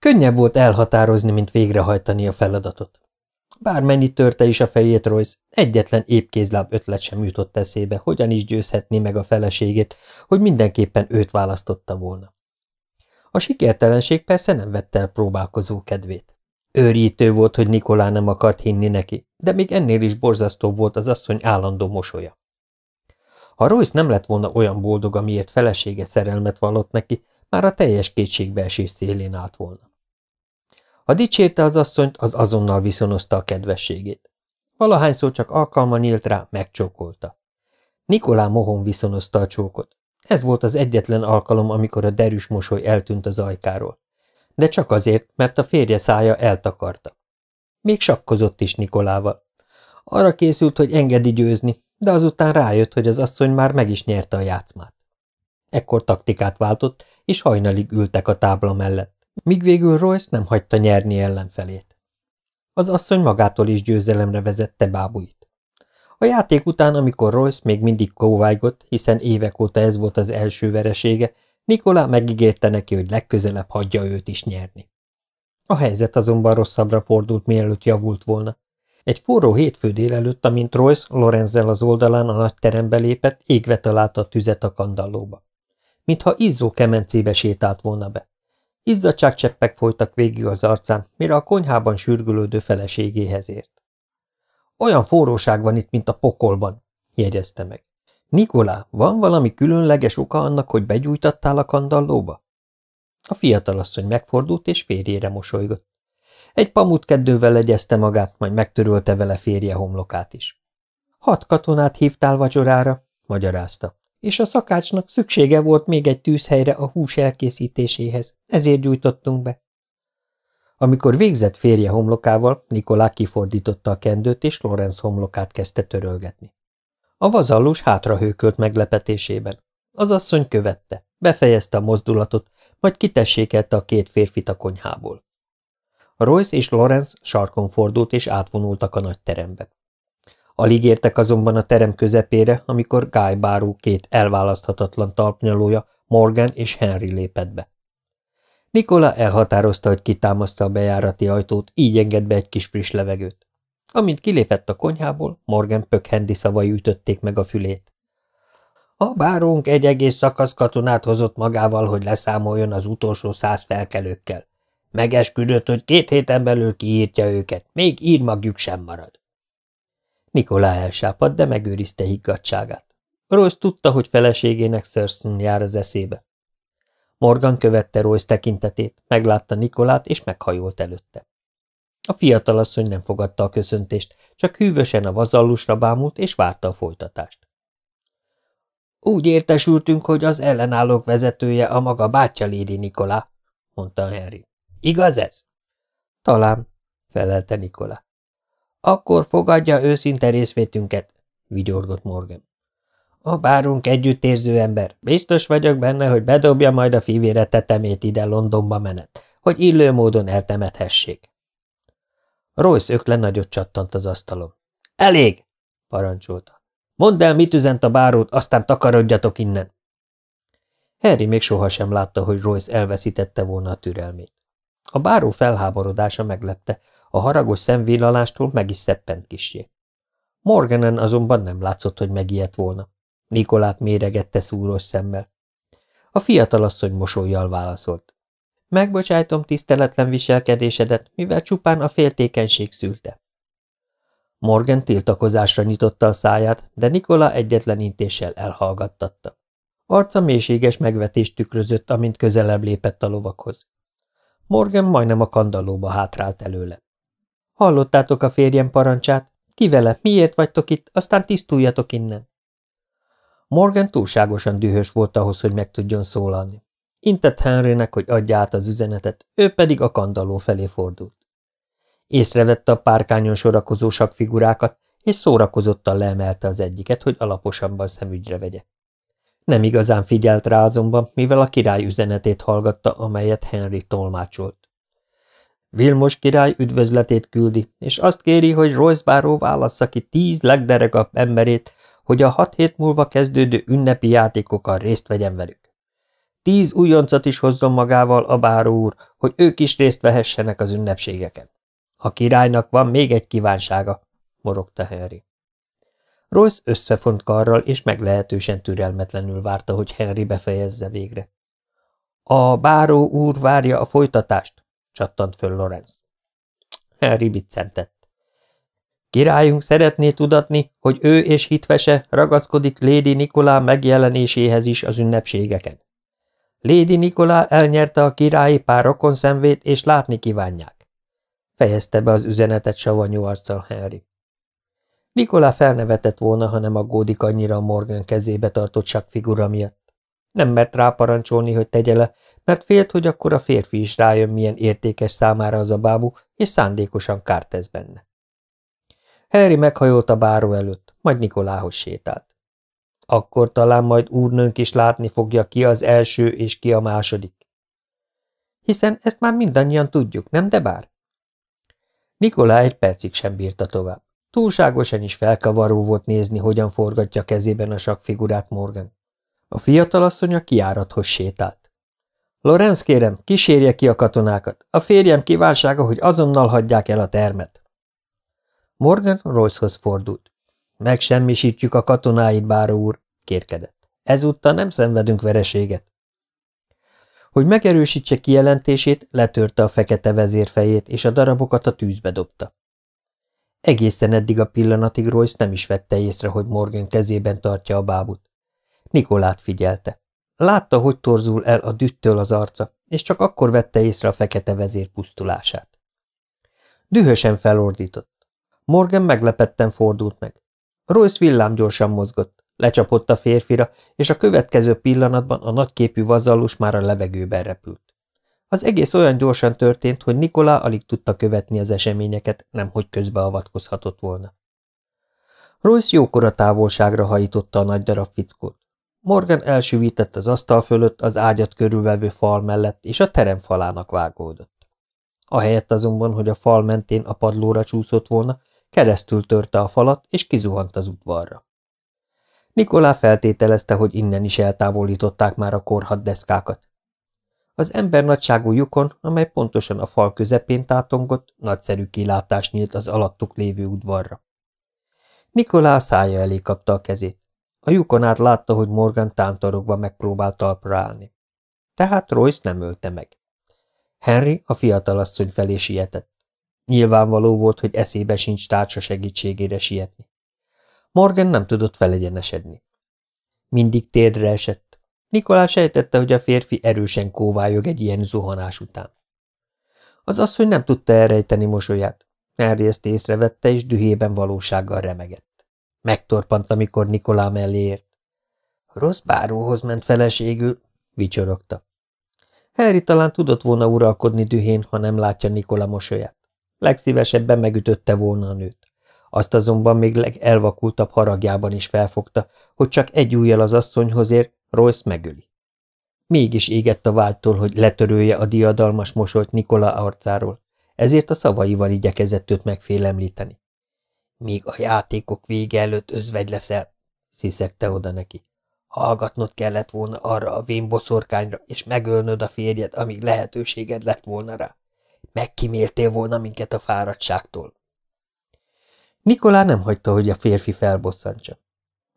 Könnyebb volt elhatározni, mint végrehajtani a feladatot. Bármennyi törte is a fejét Royce, egyetlen épkézláb ötlet sem jutott eszébe, hogyan is győzhetné meg a feleségét, hogy mindenképpen őt választotta volna. A sikertelenség persze nem vette el próbálkozó kedvét. Őrítő volt, hogy Nikolá nem akart hinni neki, de még ennél is borzasztó volt az asszony állandó mosolya. Ha Royce nem lett volna olyan boldog, amiért felesége szerelmet vallott neki, már a teljes kétségbeesés szélén állt volna. Ha dicsérte az asszonyt, az azonnal viszonozta a kedvességét. Valahányszor csak alkalma nyílt rá, megcsókolta. Nikolá mohon viszonozta a csókot. Ez volt az egyetlen alkalom, amikor a derűs mosoly eltűnt az ajkáról. De csak azért, mert a férje szája eltakarta. Még sakkozott is Nikolával. Arra készült, hogy engedi győzni, de azután rájött, hogy az asszony már meg is nyerte a játszmát. Ekkor taktikát váltott, és hajnalig ültek a tábla mellett míg végül Royce nem hagyta nyerni ellenfelét. Az asszony magától is győzelemre vezette bábuit. A játék után, amikor Royce még mindig kóvájgott, hiszen évek óta ez volt az első veresége, Nikolá megígérte neki, hogy legközelebb hagyja őt is nyerni. A helyzet azonban rosszabbra fordult, mielőtt javult volna. Egy forró hétfő délelőtt, amint Royce Lorenzel az oldalán a nagy terembe lépett, égve találta a tüzet a kandallóba. Mintha izzó kemencébe sétált volna be. Izzadságcseppek folytak végig az arcán, mire a konyhában sürgülődő feleségéhez ért. Olyan forróság van itt, mint a pokolban, jegyezte meg. Nikolá, van valami különleges oka annak, hogy begyújtattál a kandallóba? A fiatalasszony megfordult és férjére mosolygott. Egy pamutkeddővel legyezte magát, majd megtörölte vele férje homlokát is. Hat katonát hívtál vacsorára, magyarázta és a szakácsnak szüksége volt még egy tűzhelyre a hús elkészítéséhez, ezért gyújtottunk be. Amikor végzett férje homlokával, Nikolá kifordította a kendőt, és Lorenz homlokát kezdte törölgetni. A vazallus hátrahőkölt meglepetésében. Az asszony követte, befejezte a mozdulatot, majd kitessékelte a két férfit a konyhából. Royce és Lorenz sarkon fordult és átvonultak a nagy terembe. Alig értek azonban a terem közepére, amikor Guy Báró két elválaszthatatlan talpnyalója, Morgan és Henry lépett be. Nikola elhatározta, hogy kitámaszta a bejárati ajtót, így enged be egy kis friss levegőt. Amint kilépett a konyhából, Morgan pökhendi szavai ütötték meg a fülét. A bárónk egy egész szakasz katonát hozott magával, hogy leszámoljon az utolsó száz felkelőkkel. Megesküdött, hogy két héten belül kiírtja őket, még írmagjuk sem marad. Nikolá elsápadt, de megőrizte higgadságát. Royce tudta, hogy feleségének Thurston jár az eszébe. Morgan követte Royce tekintetét, meglátta Nikolát, és meghajolt előtte. A fiatalasszony nem fogadta a köszöntést, csak hűvösen a vazallusra bámult, és várta a folytatást. Úgy értesültünk, hogy az ellenállók vezetője a maga bátyja Lédi Nikolá, mondta Henry. Igaz ez? Talán, felelte Nikolá. Akkor fogadja őszinte részvétünket, vigyorgott Morgan. A bárunk együttérző ember. Biztos vagyok benne, hogy bedobja majd a fivére tetemét ide Londonba menet, hogy illő módon eltemethessék. Royce ökle nagyot csattant az asztalon. Elég! parancsolta. Mondd el, mit üzent a bárót, aztán takarodjatok innen. Harry még sohasem látta, hogy Royce elveszítette volna a türelmét. A báró felháborodása meglepte, a haragos szemvillalástól meg is szeppent kisé. Morganen azonban nem látszott, hogy megijedt volna. Nikolát méregette szúros szemmel. A fiatalasszony mosolyjal válaszolt. Megbocsájtom tiszteletlen viselkedésedet, mivel csupán a féltékenység szülte. Morgan tiltakozásra nyitotta a száját, de Nikola egyetlen intéssel elhallgattatta. Arca mélységes megvetést tükrözött, amint közelebb lépett a lovakhoz. Morgan majdnem a kandallóba hátrált előle. Hallottátok a férjem parancsát? Ki? Miért vagytok itt? Aztán tisztuljatok innen. Morgan túlságosan dühös volt ahhoz, hogy meg tudjon szólalni. Intett Henrynek, hogy adja át az üzenetet, ő pedig a kandalló felé fordult. Észrevette a párkányon sorakozó figurákat, és szórakozottan leemelte az egyiket, hogy alaposabban szemügyre vegye. Nem igazán figyelt rá azonban, mivel a király üzenetét hallgatta, amelyet Henry tolmácsolt. Vilmos király üdvözletét küldi, és azt kéri, hogy Royce báró válassza ki tíz legderegabb emberét, hogy a hat hét múlva kezdődő ünnepi játékokkal részt vegyen velük. Tíz újoncot is hozzon magával a báró úr, hogy ők is részt vehessenek az ünnepségeken. A királynak van még egy kívánsága, morogta Henry. Royce összefont karral és meglehetősen türelmetlenül várta, hogy Henry befejezze végre. A báró úr várja a folytatást, csattant föl Lorenz. Henry biccentett. Királyunk szeretné tudatni, hogy ő és hitvese ragaszkodik Lady Nikolá megjelenéséhez is az ünnepségeken. Lady Nikolá elnyerte a királyi pár rokon szemvét, és látni kívánják. Fejezte be az üzenetet savanyú arccal Henry. Nikolá felnevetett volna, ha nem aggódik annyira a Morgan kezébe tartott figura miatt. Nem mert ráparancsolni, hogy tegye le, mert félt, hogy akkor a férfi is rájön, milyen értékes számára az a bábú, és szándékosan kárt tesz benne. Harry meghajolt a báró előtt, majd Nikolához sétált. Akkor talán majd úrnőnk is látni fogja, ki az első és ki a második. Hiszen ezt már mindannyian tudjuk, nem de bár? Nikolá egy percig sem bírta tovább. Túlságosan is felkavaró volt nézni, hogyan forgatja kezében a sakfigurát Morgan. A fiatalasszony a kiárathoz sétált. Lorenz kérem, kísérje ki a katonákat. A férjem kívánsága, hogy azonnal hagyják el a termet. Morgan Roycehoz fordult. Megsemmisítjük a katonáit, báró úr, kérkedett. Ezúttal nem szenvedünk vereséget. Hogy megerősítse kijelentését, letörte a fekete vezér fejét, és a darabokat a tűzbe dobta. Egészen eddig a pillanatig Royce nem is vette észre, hogy Morgan kezében tartja a bábut. Nikolát figyelte. Látta, hogy torzul el a düttől az arca, és csak akkor vette észre a fekete vezér pusztulását. Dühösen felordított. Morgan meglepetten fordult meg. Royce villám gyorsan mozgott, lecsapott a férfira, és a következő pillanatban a nagyképű vazallus már a levegőben repült. Az egész olyan gyorsan történt, hogy Nikolá alig tudta követni az eseményeket, nemhogy közbeavatkozhatott volna. Royce jókora távolságra hajította a nagy darab fickót. Morgan elsüvített az asztal fölött az ágyat körülvevő fal mellett, és a terem falának vágódott. Ahelyett azonban, hogy a fal mentén a padlóra csúszott volna, keresztül törte a falat, és kizuhant az udvarra. Nikolá feltételezte, hogy innen is eltávolították már a korhat deszkákat. Az ember nagyságú lyukon, amely pontosan a fal közepén tátongott, nagyszerű kilátás nyílt az alattuk lévő udvarra. Nikolá szája elé kapta a kezét. A lyukon át látta, hogy Morgan tántorogva megpróbált talpra állni. Tehát Royce nem ölte meg. Henry a fiatalasszony felé sietett. Nyilvánvaló volt, hogy eszébe sincs társa segítségére sietni. Morgan nem tudott felegyenesedni. Mindig térdre esett, Nikolás sejtette, hogy a férfi erősen kóvályog egy ilyen zuhanás után. Az asszony nem tudta elrejteni mosolyát. Harry ezt észrevette, és dühében valósággal remegett. Megtorpant, amikor Nikolá mellé ért. Rossz báróhoz ment feleségül, vicsorogta. Harry talán tudott volna uralkodni dühén, ha nem látja Nikola mosolyát. Legszívesebben megütötte volna a nőt. Azt azonban még legelvakultabb haragjában is felfogta, hogy csak egy ujjal az asszonyhoz ér, Royce megöli. Mégis égett a vágytól, hogy letörölje a diadalmas mosolyt Nikola arcáról, ezért a szavaival igyekezett őt megfélemlíteni. Míg a játékok vége előtt özvegy leszel, sziszegte oda neki. Hallgatnod kellett volna arra a vén boszorkányra, és megölnöd a férjed, amíg lehetőséged lett volna rá. Megkíméltél volna minket a fáradtságtól. Nikolá nem hagyta, hogy a férfi felbosszantsa.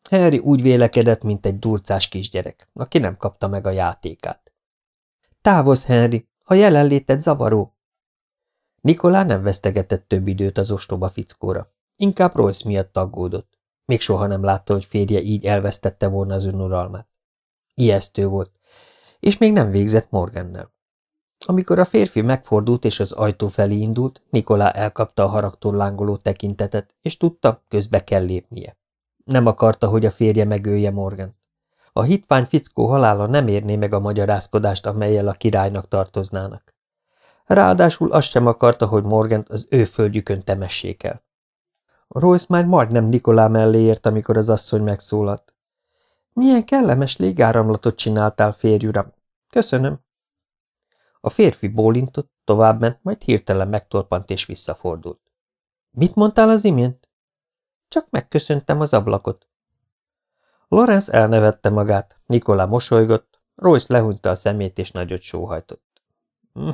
Harry úgy vélekedett, mint egy durcás kisgyerek, aki nem kapta meg a játékát. Távozz, Henry, a jelenléted zavaró. Nikolá nem vesztegetett több időt az ostoba fickóra. Inkább Royce miatt aggódott. Még soha nem látta, hogy férje így elvesztette volna az önuralmát. Ijesztő volt, és még nem végzett Morgannel. Amikor a férfi megfordult és az ajtó felé indult, Nikolá elkapta a haragtól lángoló tekintetet, és tudta, közbe kell lépnie. Nem akarta, hogy a férje megölje Morgan. A hitvány fickó halála nem érné meg a magyarázkodást, amelyel a királynak tartoznának. Ráadásul azt sem akarta, hogy Morgant az ő földjükön temessék el. Royce már majdnem Nikolá mellé ért, amikor az asszony megszólalt. Milyen kellemes légáramlatot csináltál, férj uram. Köszönöm. A férfi bólintott, továbbment, majd hirtelen megtorpant és visszafordult. Mit mondtál az imént? Csak megköszöntem az ablakot. Lorenz elnevette magát, Nikola mosolygott, Royce lehúnyta a szemét, és nagyot sóhajtott. Hm,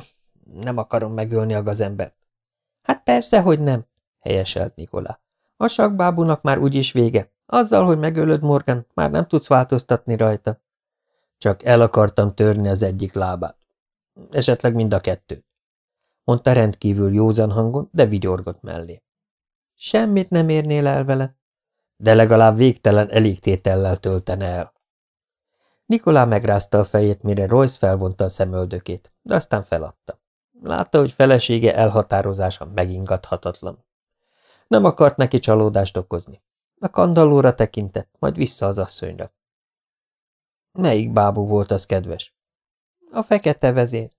nem akarom megölni a gazembert. Hát persze, hogy nem, helyeselt Nikolá. A sakbábúnak már úgyis vége. Azzal, hogy megölöd Morgan, már nem tudsz változtatni rajta. Csak el akartam törni az egyik lábát. Esetleg mind a kettőt. Mondta rendkívül józan hangon, de vigyorgott mellé. Semmit nem érnél el vele, de legalább végtelen elégtétellel töltene el. Nikolá megrázta a fejét, mire Royce felvonta a szemöldökét, de aztán feladta. Látta, hogy felesége elhatározása megingathatatlan. Nem akart neki csalódást okozni. A kandallóra tekintett, majd vissza az asszonyra. Melyik bábú volt az kedves? A fekete vezér.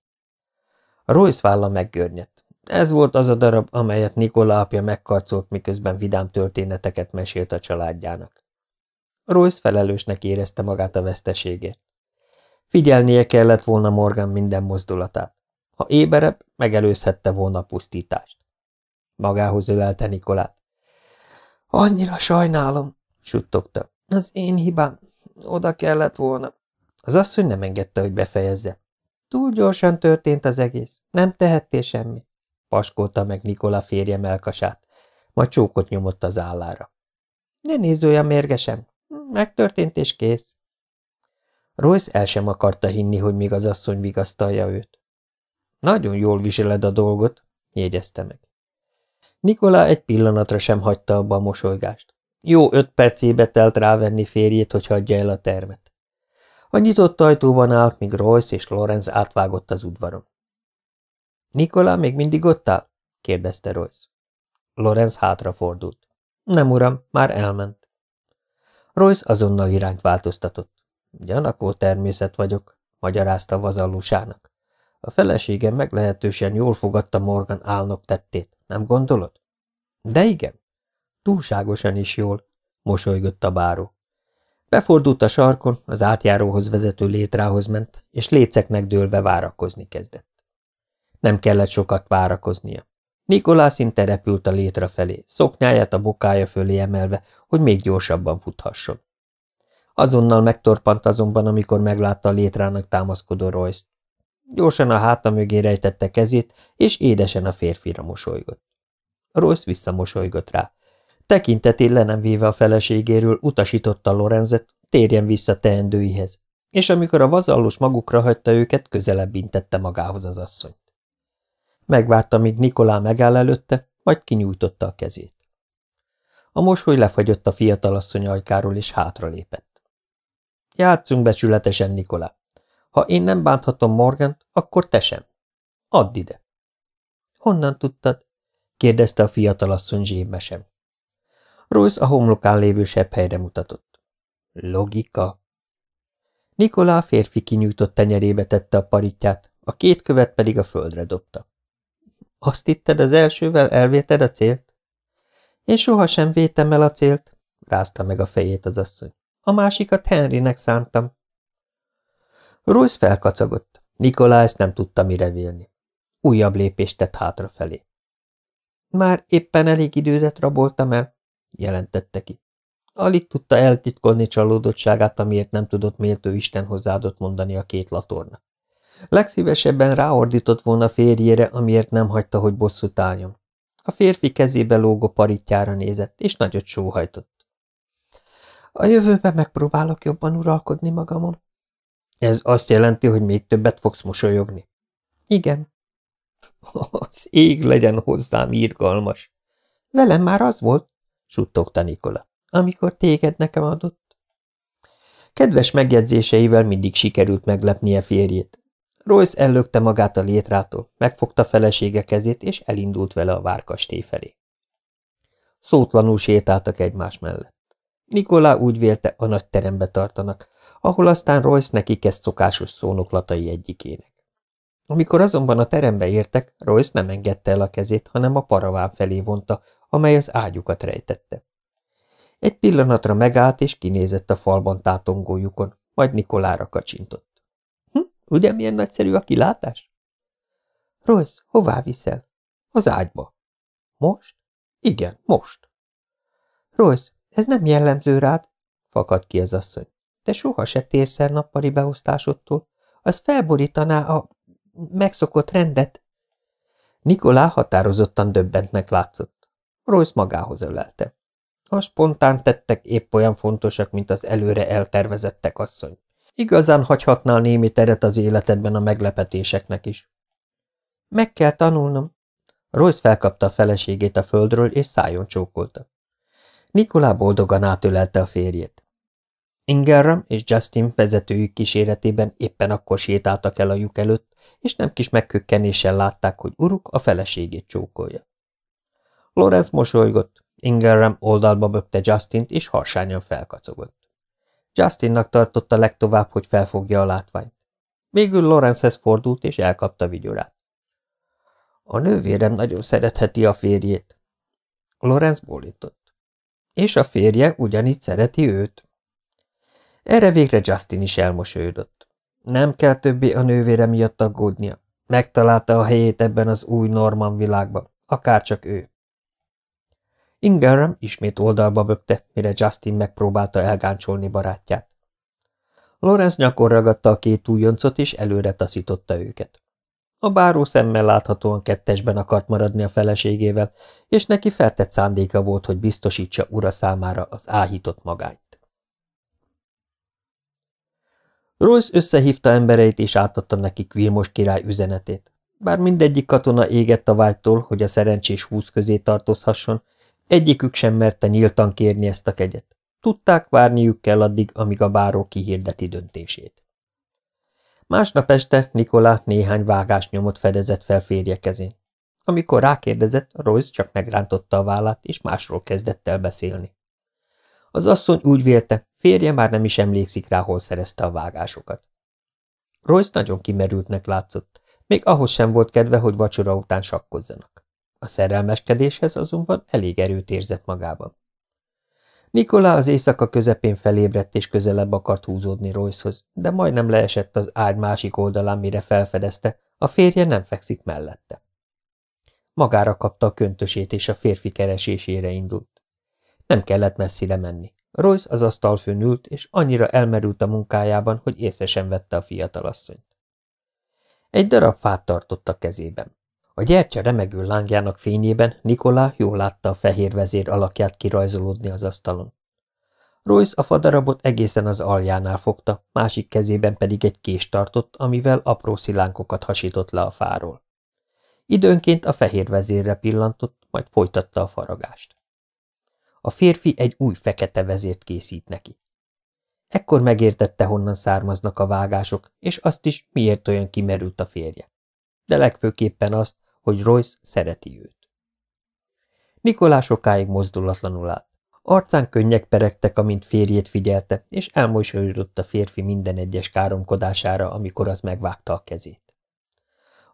A Royce válla meggörnyedt. Ez volt az a darab, amelyet Nikola apja megkarcolt, miközben vidám történeteket mesélt a családjának. Royce felelősnek érezte magát a veszteségért. Figyelnie kellett volna Morgan minden mozdulatát. Ha éberebb, megelőzhette volna a pusztítást. Magához ölelte Nikolát. Annyira sajnálom, suttogta. Az én hibám. Oda kellett volna. Az asszony nem engedte, hogy befejezze. Túl gyorsan történt az egész. Nem tehettél semmit. Paskolta meg Nikola férje melkasát, majd csókot nyomott az állára. Ne nézz olyan mérgesen. Megtörtént és kész. Royce el sem akarta hinni, hogy még az asszony vigasztalja őt. Nagyon jól viseled a dolgot, jegyezte meg. Nikola egy pillanatra sem hagyta abba a mosolygást. Jó öt percébe telt rávenni férjét, hogy hagyja el a termet. A nyitott ajtóban állt, míg Royce és Lorenz átvágott az udvaron. Nikola még mindig ott áll? kérdezte Royce. Lorenz hátrafordult. Nem, uram, már elment. Royce azonnal irányt változtatott. Gyanakó természet vagyok, magyarázta vazallusának. A feleségem meglehetősen jól fogadta Morgan álnok tettét, nem gondolod? De igen. Túlságosan is jól, mosolygott a báró. Befordult a sarkon, az átjáróhoz vezető létrához ment, és léceknek dőlve várakozni kezdett. Nem kellett sokat várakoznia. Nikolás szinte repült a létre felé, szoknyáját a bokája fölé emelve, hogy még gyorsabban futhasson. Azonnal megtorpant azonban, amikor meglátta a létrának támaszkodó royce Gyorsan a háta mögé rejtette kezét, és édesen a férfira mosolygott. Royce visszamosolygott rá. Tekintetén le nem véve a feleségéről utasította Lorenzet, térjen vissza teendőihez, és amikor a vazallus magukra hagyta őket, közelebb intette magához az asszonyt. Megvárta, míg Nikolá megáll előtte, majd kinyújtotta a kezét. A mosoly lefagyott a fiatalasszony ajkáról, és hátralépett. Játszunk becsületesen, Nikolá. Ha én nem bánthatom Morgant, akkor te sem. Add ide. Honnan tudtad? kérdezte a fiatalasszony zsébmesen. Royce a homlokán lévő sebb helyre mutatott. Logika. Nikolá férfi kinyújtott tenyerébe tette a paritját, a két követ pedig a földre dobta. Azt hitted, az elsővel elvéted a célt? Én sohasem vétem el a célt, rázta meg a fejét az asszony. A másikat Henrynek szántam. Royce felkacagott. Nikolá ezt nem tudta mire vélni. Újabb lépést tett hátrafelé. Már éppen elég idődet raboltam el, jelentette ki. Alig tudta eltitkolni csalódottságát, amiért nem tudott méltó Isten hozzáadott mondani a két latorna. Legszívesebben ráordított volna férjére, amiért nem hagyta, hogy bosszút álljon. A férfi kezébe lógó paritjára nézett, és nagyot sóhajtott. A jövőben megpróbálok jobban uralkodni magamon. Ez azt jelenti, hogy még többet fogsz mosolyogni? Igen. Az ég legyen hozzám írgalmas. Velem már az volt, suttogta Nikola, amikor téged nekem adott. Kedves megjegyzéseivel mindig sikerült meglepnie férjét. Royce ellökte magát a létrától, megfogta felesége kezét, és elindult vele a várkastély felé. Szótlanul sétáltak egymás mellett. Nikolá úgy vélte, a nagy terembe tartanak, ahol aztán Royce neki kezd szokásos szónoklatai egyikének. Amikor azonban a terembe értek, Royce nem engedte el a kezét, hanem a paraván felé vonta, amely az ágyukat rejtette. Egy pillanatra megállt és kinézett a falban tátongó lyukon, majd Nikolára kacsintott. Hm, ugye milyen nagyszerű a kilátás? Royce, hová viszel? Az ágyba. Most? Igen, most. Royce, ez nem jellemző rád, fakadt ki az asszony. Te soha se térsz el nappali beosztásodtól. Az felborítaná a megszokott rendet. Nikolá határozottan döbbentnek látszott. Royce magához ölelte. A spontán tettek épp olyan fontosak, mint az előre eltervezettek asszony. Igazán hagyhatnál némi teret az életedben a meglepetéseknek is. Meg kell tanulnom. Royce felkapta a feleségét a földről, és szájon csókolta. Nikolá boldogan átölelte a férjét. Ingerram és Justin vezetőjük kíséretében éppen akkor sétáltak el a lyuk előtt, és nem kis megkökkenéssel látták, hogy uruk a feleségét csókolja. Lorenz mosolygott, Ingerram oldalba bökte Justint, és harsányan felkacogott. Justinnak tartotta legtovább, hogy felfogja a látványt. Végül Lorenzhez fordult, és elkapta vigyorát. A nővérem nagyon szeretheti a férjét. Lorenz bólintott. És a férje ugyanígy szereti őt. Erre végre Justin is elmosolyodott. Nem kell többé a nővére miatt aggódnia. Megtalálta a helyét ebben az új Norman világban, akárcsak ő. Ingram ismét oldalba bökte, mire Justin megpróbálta elgáncsolni barátját. Lorenz nyakon ragadta a két újoncot, és előre taszította őket. A báró szemmel láthatóan kettesben akart maradni a feleségével, és neki feltett szándéka volt, hogy biztosítsa ura számára az áhított magányt. Royce összehívta embereit és átadta nekik Vilmos király üzenetét. Bár mindegyik katona égett a vágytól, hogy a szerencsés húsz közé tartozhasson, egyikük sem merte nyíltan kérni ezt a kegyet. Tudták, várniuk kell addig, amíg a báró kihirdeti döntését. Másnap este Nikolá néhány vágásnyomot fedezett fel férje kezén. Amikor rákérdezett, Royce csak megrántotta a vállát, és másról kezdett el beszélni. Az asszony úgy vélte, férje már nem is emlékszik rá, hol szerezte a vágásokat. Royce nagyon kimerültnek látszott, még ahhoz sem volt kedve, hogy vacsora után sakkozzanak. A szerelmeskedéshez azonban elég erőt érzett magában. Nikolá az éjszaka közepén felébredt és közelebb akart húzódni Roycehoz, de majdnem leesett az ágy másik oldalán, mire felfedezte, a férje nem fekszik mellette. Magára kapta a köntösét, és a férfi keresésére indult. Nem kellett messzire menni. Royce az asztalfőn ült, és annyira elmerült a munkájában, hogy észre sem vette a fiatalasszonyt. Egy darab fát tartott a kezében. A gyertya remegő lángjának fényében Nikolá jól látta a fehér vezér alakját kirajzolódni az asztalon. Royce a fadarabot egészen az aljánál fogta, másik kezében pedig egy kést tartott, amivel apró szilánkokat hasított le a fáról. Időnként a fehér vezérre pillantott, majd folytatta a faragást. A férfi egy új fekete vezért készít neki. Ekkor megértette, honnan származnak a vágások, és azt is, miért olyan kimerült a férje. De legfőképpen azt, hogy Royce szereti őt. Nikolá sokáig mozdulatlanul állt. Arcán könnyek peregtek, amint férjét figyelte, és elmosolyodott a férfi minden egyes káromkodására, amikor az megvágta a kezét.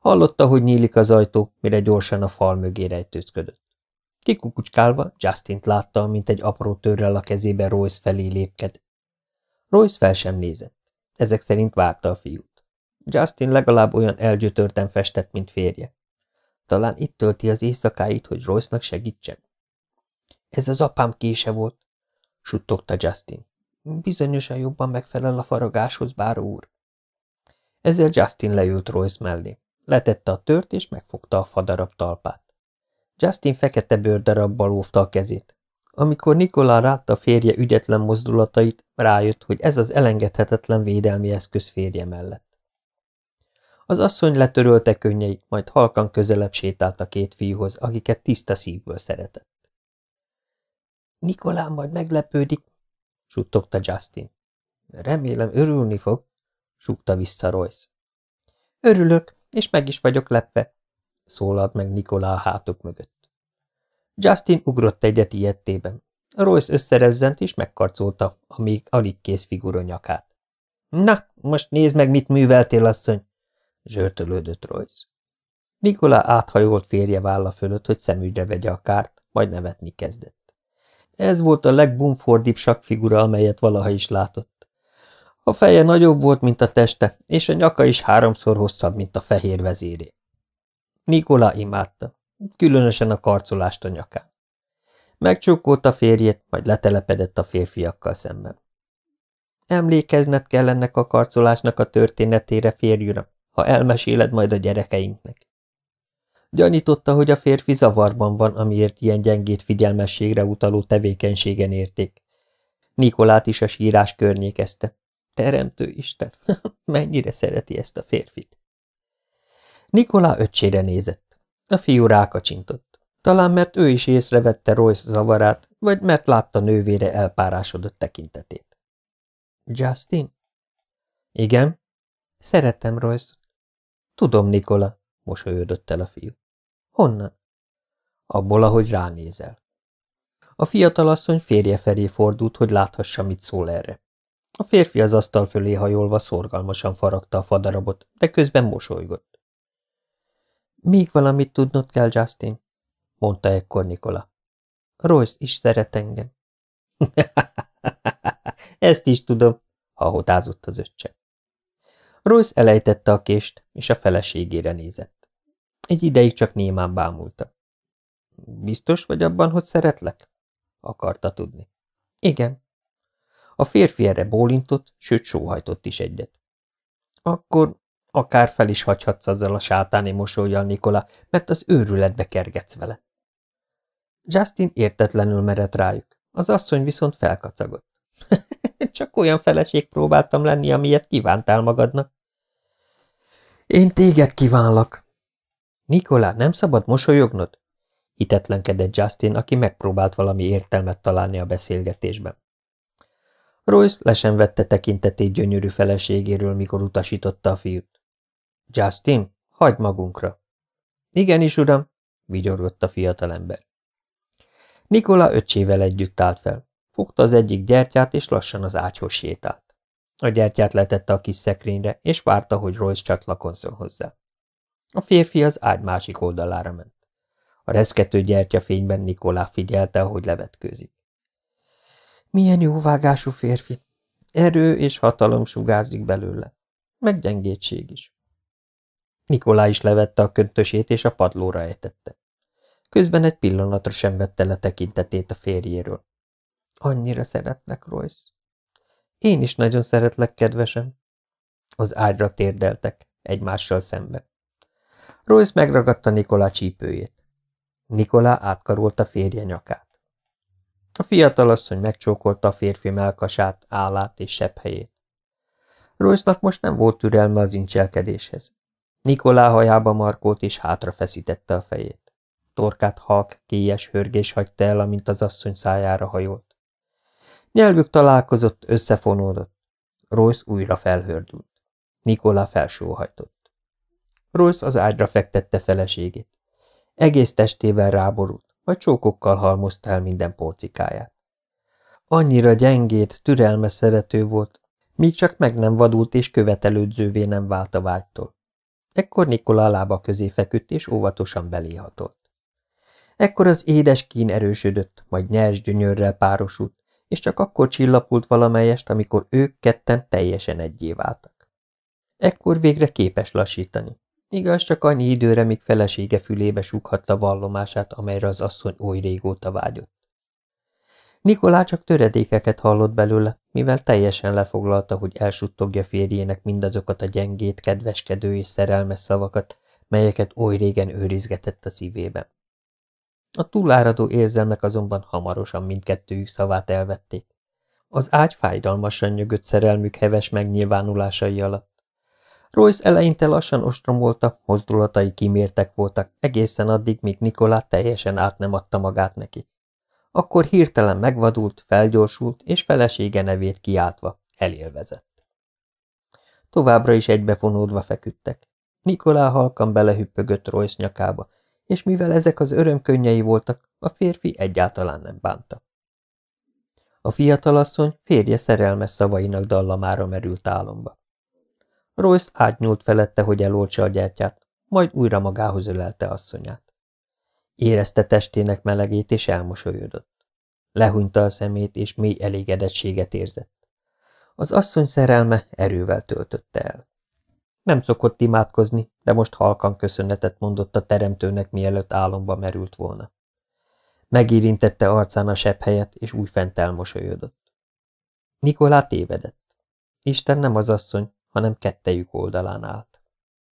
Hallotta, hogy nyílik az ajtó, mire gyorsan a fal mögé rejtőzködött. Kikukucskálva Justint látta, mint egy apró törrel a kezébe Royce felé lépked. Royce fel sem nézett. Ezek szerint várta a fiút. Justin legalább olyan elgyötörten festett, mint férje. Talán itt tölti az éjszakáit, hogy Royce-nak segítsen. Ez az apám kése volt, suttogta Justin. Bizonyosan jobban megfelel a faragáshoz, báró úr. Ezzel Justin leült Royce mellé. Letette a tört, és megfogta a fadarab talpát. Justin fekete bőrdarabbal óvta a kezét. Amikor Nikola látta férje ügyetlen mozdulatait, rájött, hogy ez az elengedhetetlen védelmi eszköz férje mellett. Az asszony letörölte könnyeit, majd halkan közelebb sétált a két fiúhoz, akiket tiszta szívből szeretett. Nikolán majd meglepődik, suttogta Justin. Remélem örülni fog, súgta vissza Royce. Örülök, és meg is vagyok lepve, szólalt meg Nikolá a hátok mögött. Justin ugrott egyet ilyettében. Royce összerezzent és megkarcolta a még alig kész figura nyakát. Na, most nézd meg, mit műveltél, asszony! zsörtölődött Royce. Nikola áthajolt férje válla fölött, hogy szemügyre vegye a kárt, majd nevetni kezdett. Ez volt a legbumfordibb sakfigura, amelyet valaha is látott. A feje nagyobb volt, mint a teste, és a nyaka is háromszor hosszabb, mint a fehér vezéré. Nikola imádta, különösen a karcolást a nyakán. Megcsókolta férjét, majd letelepedett a férfiakkal szemben. Emlékezned kell ennek a karcolásnak a történetére, férjüra, ha elmeséled majd a gyerekeinknek. Gyanította, hogy a férfi zavarban van, amiért ilyen gyengét figyelmességre utaló tevékenységen érték. Nikolát is a sírás környékezte. Teremtő Isten, mennyire szereti ezt a férfit. Nikolá öccsére nézett. A fiú rákacsintott. Talán mert ő is észrevette Royce zavarát, vagy mert látta nővére elpárásodott tekintetét. Justin? Igen. Szeretem Royce. Tudom, Nikola, mosolyodott el a fiú. Honnan? Abból, ahogy ránézel. A fiatalasszony férje felé fordult, hogy láthassa, mit szól erre. A férfi az asztal fölé hajolva szorgalmasan faragta a fadarabot, de közben mosolygott. Még valamit tudnod kell, Justin, mondta ekkor Nikola. Royce is szeret engem. Ezt is tudom, hahotázott az öccse. Royce elejtette a kést, és a feleségére nézett. Egy ideig csak némán bámulta. Biztos vagy abban, hogy szeretlek? akarta tudni. Igen. A férfi erre bólintott, sőt sóhajtott is egyet. Akkor akár fel is hagyhatsz azzal a sátáni mosolyjal, Nikola, mert az őrületbe kergetsz vele. Justin értetlenül merett rájuk, az asszony viszont felkacagott. Csak olyan feleség próbáltam lenni, amilyet kívántál magadnak. Én téged kívánlak. Nikola, nem szabad mosolyognod? hitetlenkedett Justin, aki megpróbált valami értelmet találni a beszélgetésben. Royce lesen vette tekintetét gyönyörű feleségéről, mikor utasította a fiút. Justin, hagyd magunkra. Igenis, uram, vigyorgott a fiatalember. Nikola öccsével együtt állt fel. Fogta az egyik gyertyát, és lassan az ágyhoz sétált. A gyertyát letette a kis szekrényre, és várta, hogy Royce csatlakozzon hozzá. A férfi az ágy másik oldalára ment. A reszkető gyertyafényben Nikolá figyelte, ahogy levetkőzik. Milyen jóvágású férfi! Erő és hatalom sugárzik belőle. Meggyengétség is. Nikolá is levette a köntösét, és a padlóra ejtette. Közben egy pillanatra sem vette le tekintetét a férjéről. Annyira szeretlek, Royce. Én is nagyon szeretlek, kedvesem. Az ágyra térdeltek, egymással szembe. Royce megragadta Nikolá csípőjét. Nikolá átkarolta férje nyakát. A fiatalasszony megcsókolta a férfi melkasát, állát és helyét. Royce-nak most nem volt türelme az incselkedéshez. Nikolá hajába markolt és hátra feszítette a fejét. Torkát halk, kélyes hörgés hagyta el, amint az asszony szájára hajolt. Nyelvük találkozott, összefonódott. Royce újra felhördült. Nikolá felsóhajtott. Royce az ágyra fektette feleségét. Egész testével ráborult, vagy csókokkal halmozta el minden porcikáját. Annyira gyengét, türelmes szerető volt, míg csak meg nem vadult és követelődzővé nem vált a vágytól. Ekkor Nikola lába közé feküdt, és óvatosan beléhatolt. Ekkor az édes kín erősödött, majd nyers gyönyörrel párosult, és csak akkor csillapult valamelyest, amikor ők ketten teljesen egyé váltak. Ekkor végre képes lassítani. Igaz, csak annyi időre, míg felesége fülébe súghatta vallomását, amelyre az asszony oly régóta vágyott. Nikolá csak töredékeket hallott belőle, mivel teljesen lefoglalta, hogy elsuttogja férjének mindazokat a gyengét, kedveskedő és szerelmes szavakat, melyeket oly régen őrizgetett a szívében. A túláradó érzelmek azonban hamarosan mindkettőjük szavát elvették. Az ágy fájdalmasan nyögött szerelmük heves megnyilvánulásai alatt. Royce eleinte lassan ostromolta, mozdulatai kimértek voltak, egészen addig, míg Nikolá teljesen át nem adta magát neki. Akkor hirtelen megvadult, felgyorsult, és felesége nevét kiáltva elélvezett. Továbbra is egybefonódva feküdtek. Nikolá halkan belehüppögött Royce nyakába, és mivel ezek az örömkönnyei voltak, a férfi egyáltalán nem bánta. A fiatalasszony férje szerelmes szavainak dallamára merült álomba. Royce átnyúlt felette, hogy eloltsa a gyertyát, majd újra magához ölelte asszonyát. Érezte testének melegét, és elmosolyodott. Lehúnyta a szemét, és mély elégedettséget érzett. Az asszony szerelme erővel töltötte el. Nem szokott imádkozni, de most halkan köszönetet mondott a teremtőnek, mielőtt álomba merült volna. Megérintette arcán a sebb helyet, és újfent elmosolyodott. Nikolá tévedett. Isten nem az asszony, hanem kettejük oldalán áll.